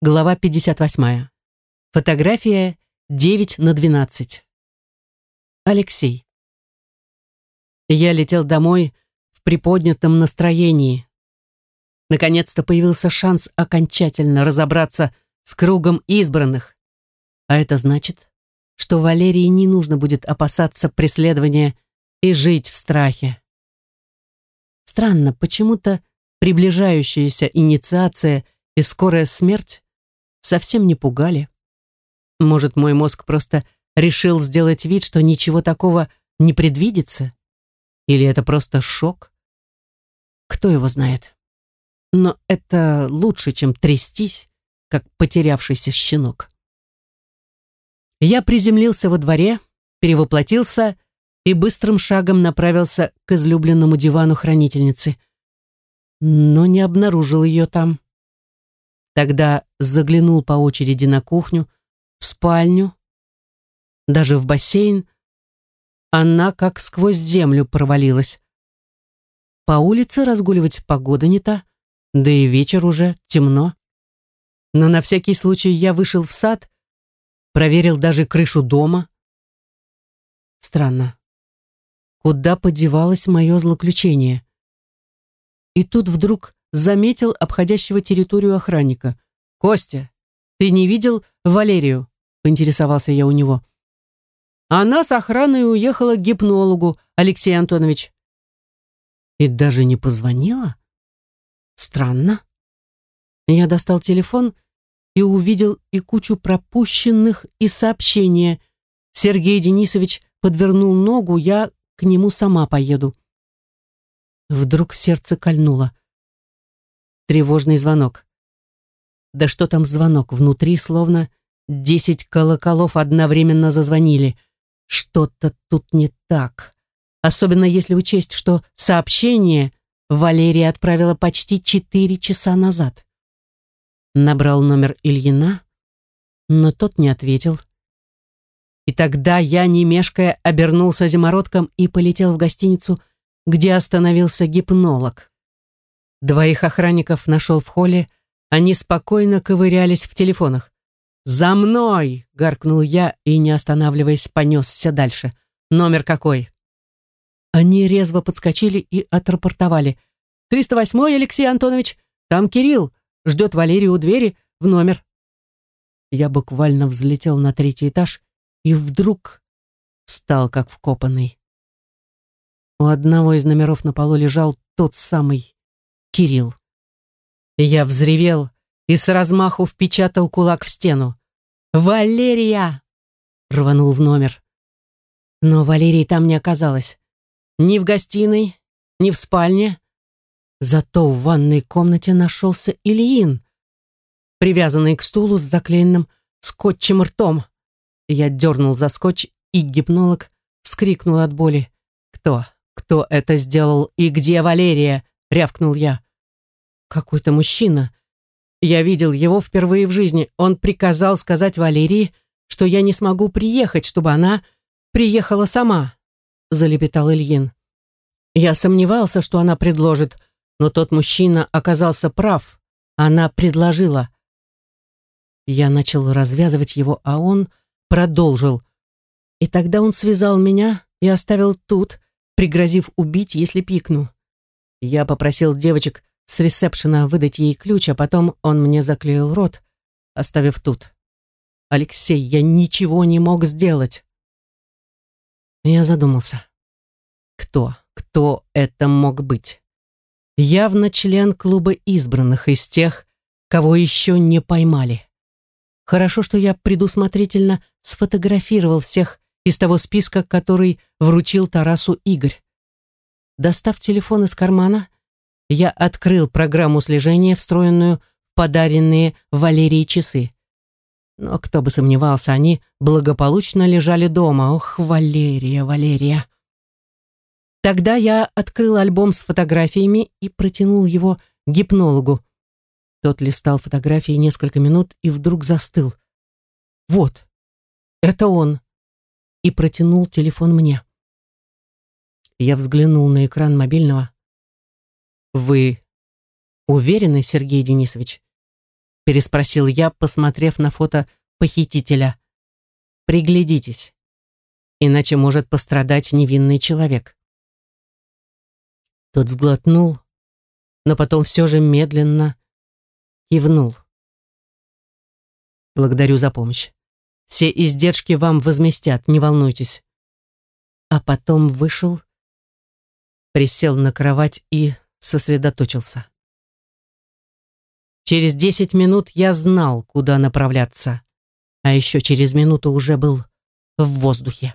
Глава 58. Фотография 9 на 12. Алексей. Я летел домой в приподнятом настроении. Наконец-то появился шанс окончательно разобраться с кругом избранных. А это значит, что Валерии не нужно будет опасаться преследования и жить в страхе. Странно, почему-то приближающаяся инициация и скорая смерть совсем не пугали. Может, мой мозг просто решил сделать вид, что ничего такого не предвидится? Или это просто шок? Кто его знает? Но это лучше, чем трястись, как потерявшийся щенок. Я приземлился во дворе, перевоплотился и быстрым шагом направился к излюбленному дивану хранительницы. Но не обнаружил ее там. Тогда заглянул по очереди на кухню, в спальню, даже в бассейн. Она как сквозь землю провалилась. По улице разгуливать погода не та, да и вечер уже темно. Но на всякий случай я вышел в сад, проверил даже крышу дома. Странно. Куда подевалось мое злоключение? И тут вдруг заметил обходящего территорию охранника. «Костя, ты не видел Валерию?» — поинтересовался я у него. «Она с охраной уехала к гипнологу, Алексей Антонович». «И даже не позвонила?» «Странно». Я достал телефон и увидел и кучу пропущенных, и сообщения. Сергей Денисович подвернул ногу, я к нему сама поеду. Вдруг сердце кольнуло. Тревожный звонок. Да что там звонок? Внутри словно десять колоколов одновременно зазвонили. Что-то тут не так. Особенно если учесть, что сообщение Валерия отправила почти четыре часа назад. Набрал номер Ильина, но тот не ответил. И тогда я, не мешкая, обернулся зимородком и полетел в гостиницу, где остановился гипнолог. Двоих охранников нашел в холле, они спокойно ковырялись в телефонах. «За мной!» — гаркнул я и, не останавливаясь, понесся дальше. «Номер какой?» Они резво подскочили и отрапортовали. «308-й, Алексей Антонович! Там Кирилл! Ждет Валерию у двери в номер!» Я буквально взлетел на третий этаж и вдруг стал как вкопанный. У одного из номеров на полу лежал тот самый Кирилл. Я взревел и с размаху впечатал кулак в стену. «Валерия!» — рванул в номер. Но Валерии там не оказалось. Ни в гостиной, ни в спальне. Зато в ванной комнате нашелся Ильин, привязанный к стулу с заклеенным скотчем ртом. Я дернул за скотч, и гипнолог вскрикнул от боли. «Кто? Кто это сделал? И где Валерия?» — рявкнул я. «Какой-то мужчина. Я видел его впервые в жизни. Он приказал сказать Валерии, что я не смогу приехать, чтобы она приехала сама», — залепетал Ильин. Я сомневался, что она предложит, но тот мужчина оказался прав. Она предложила. Я начал развязывать его, а он продолжил. И тогда он связал меня и оставил тут, пригрозив убить, если пикну. Я попросил девочек с ресепшена выдать ей ключ, а потом он мне заклеил рот, оставив тут. «Алексей, я ничего не мог сделать». Я задумался. Кто, кто это мог быть? Явно член клуба избранных из тех, кого еще не поймали. Хорошо, что я предусмотрительно сфотографировал всех из того списка, который вручил Тарасу Игорь. Достав телефон из кармана, я открыл программу слежения, встроенную в подаренные Валерии часы. Но кто бы сомневался, они благополучно лежали дома. Ох, Валерия, Валерия. Тогда я открыл альбом с фотографиями и протянул его гипнологу. Тот листал фотографии несколько минут и вдруг застыл. «Вот, это он!» И протянул телефон мне. Я взглянул на экран мобильного. «Вы уверены, Сергей Денисович?» переспросил я, посмотрев на фото похитителя. Приглядитесь, иначе может пострадать невинный человек. Тот сглотнул, но потом все же медленно кивнул. Благодарю за помощь. Все издержки вам возместят, не волнуйтесь. А потом вышел, присел на кровать и сосредоточился. Через десять минут я знал, куда направляться, а еще через минуту уже был в воздухе.